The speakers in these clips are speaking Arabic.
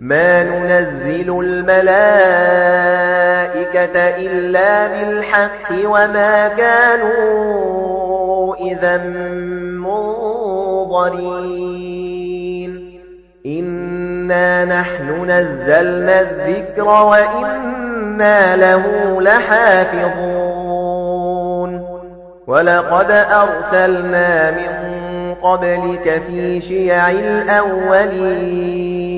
ما ننزل الملائكة إلا بالحق وما كانوا إذا منظرين إنا نحن نزلنا الذكر وإنا له لحافظون ولقد أرسلنا من قبلك في شيع الأولين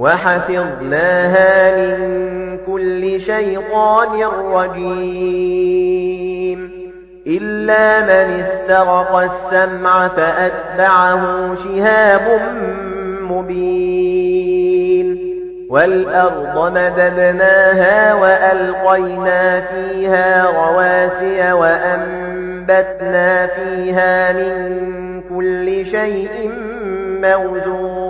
وحفظناها من كل شيطان رجيم. إلا من استرق السمع فأتبعه شهاب مبين. والأرض مددناها وألقينا فيها رواسي وأنبتنا فيها من كل شيء موزون.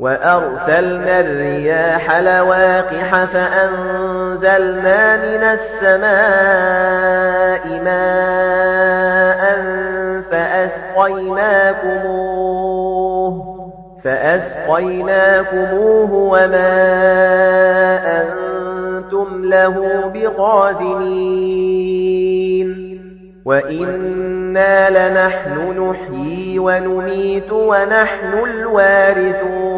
وأرسلنا الرياح لواقح فأنزلنا من السماء ماء فأسقيناكموه فأسقيناكموه وما أنتم له بخازنين وَإِنَّا لَنَحْنُ نُحْيِي وَنُمِيتُ وَنَحْنُ الْوَارِثُونَ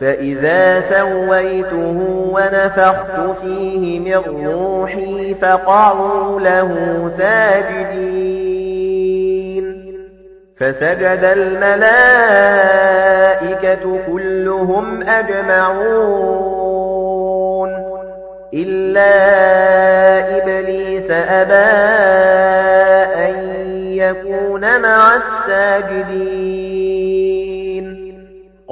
فَإِذَا سَوَّيْتُهُ وَنَفَخْتُ فِيهِ مِن رُّوحِي فَقَعُوا لَهُ سَاجِدِينَ فَسَجَدَ الْمَلَائِكَةُ كُلُّهُمْ أَجْمَعُونَ إِلَّا إِبْلِيسَ أَبَى أَن يَكُونَ مَعَ السَّاجِدِينَ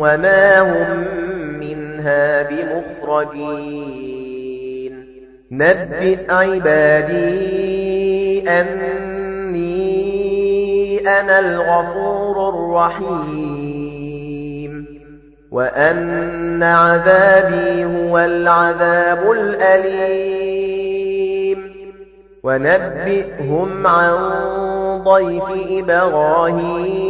وَمَا هُمْ مِنْهَا بِمُخْرَجِينَ نَبِّئْ عِبَادِي أَنِّي أَنَا الْغَفُورُ الرَّحِيمُ وَأَنَّ عَذَابِي هُوَ الْعَذَابُ الْأَلِيمُ وَنَبِّئْهُمْ عَن ضَيْفِ إِبْرَاهِيمَ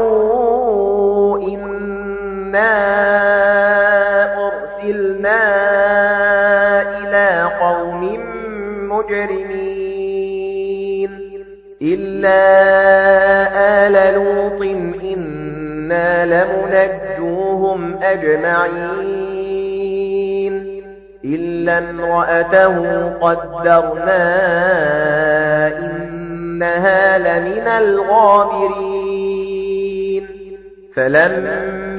أُرْسِلْنَا إِلَىٰ قَوْمٍ مُجْرِمِينَ إِلَّا آلَ لُوطٍ إِنَّا لَمُنَجُّوهُمْ أَجْمَعِينَ إِلَّا امْرَأَتَهُ قَدَّرْنَا إِنَّهَا لَمِنَ الْغَابِرِينَ فَلَمَّا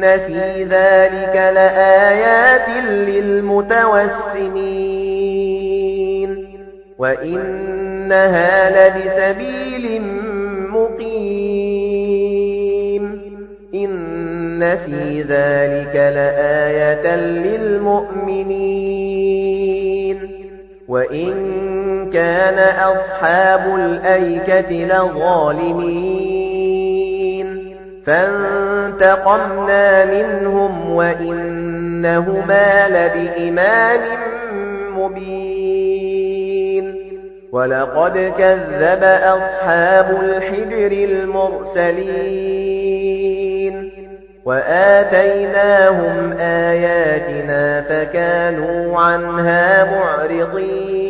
فِي ذَلِكَ لَآيَاتٍ لِّلْمُتَوَسِّمِينَ وَإِنَّهَا لَبِسَبِيلٍ مُّقِيمٍ إِنَّ فِي ذَلِكَ لَآيَةً لِّلْمُؤْمِنِينَ وَإِن كَانَ أَصْحَابُ الْأَيْكَةِ لَظَالِمِينَ فَانتَقَمْنَا مِنْهُمْ وَإِنَّهُمَا لَبِإِمَامٍ مُبِينٍ. وَلَقَدْ كَذَّبَ أَصْحَابُ الْحِجْرِ الْمُرْسَلِينَ. وَآتَيْنَاهُمْ آيَاتِنَا فَكَانُوا عَنْهَا مُعْرِضِينَ.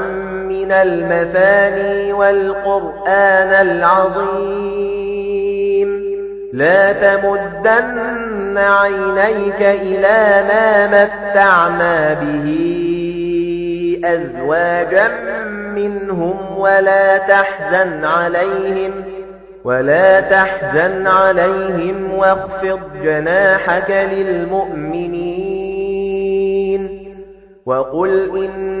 مِنَ الْمَثَانِي وَالْقُرْآنَ الْعَظِيمَ لَا تَمُدَّنَّ عَيْنَيْكَ إِلَى مَا مَتَّعْنَا بِهِ أَزْوَاجًا مِنْهُمْ وَلَا تَحْزَنْ عَلَيْهِمْ وَلَا تَحْزَنْ عَلَيْهِمْ وَاخْفِضْ جَنَاحَكَ لِلْمُؤْمِنِينَ وَقُلْ إِنِّي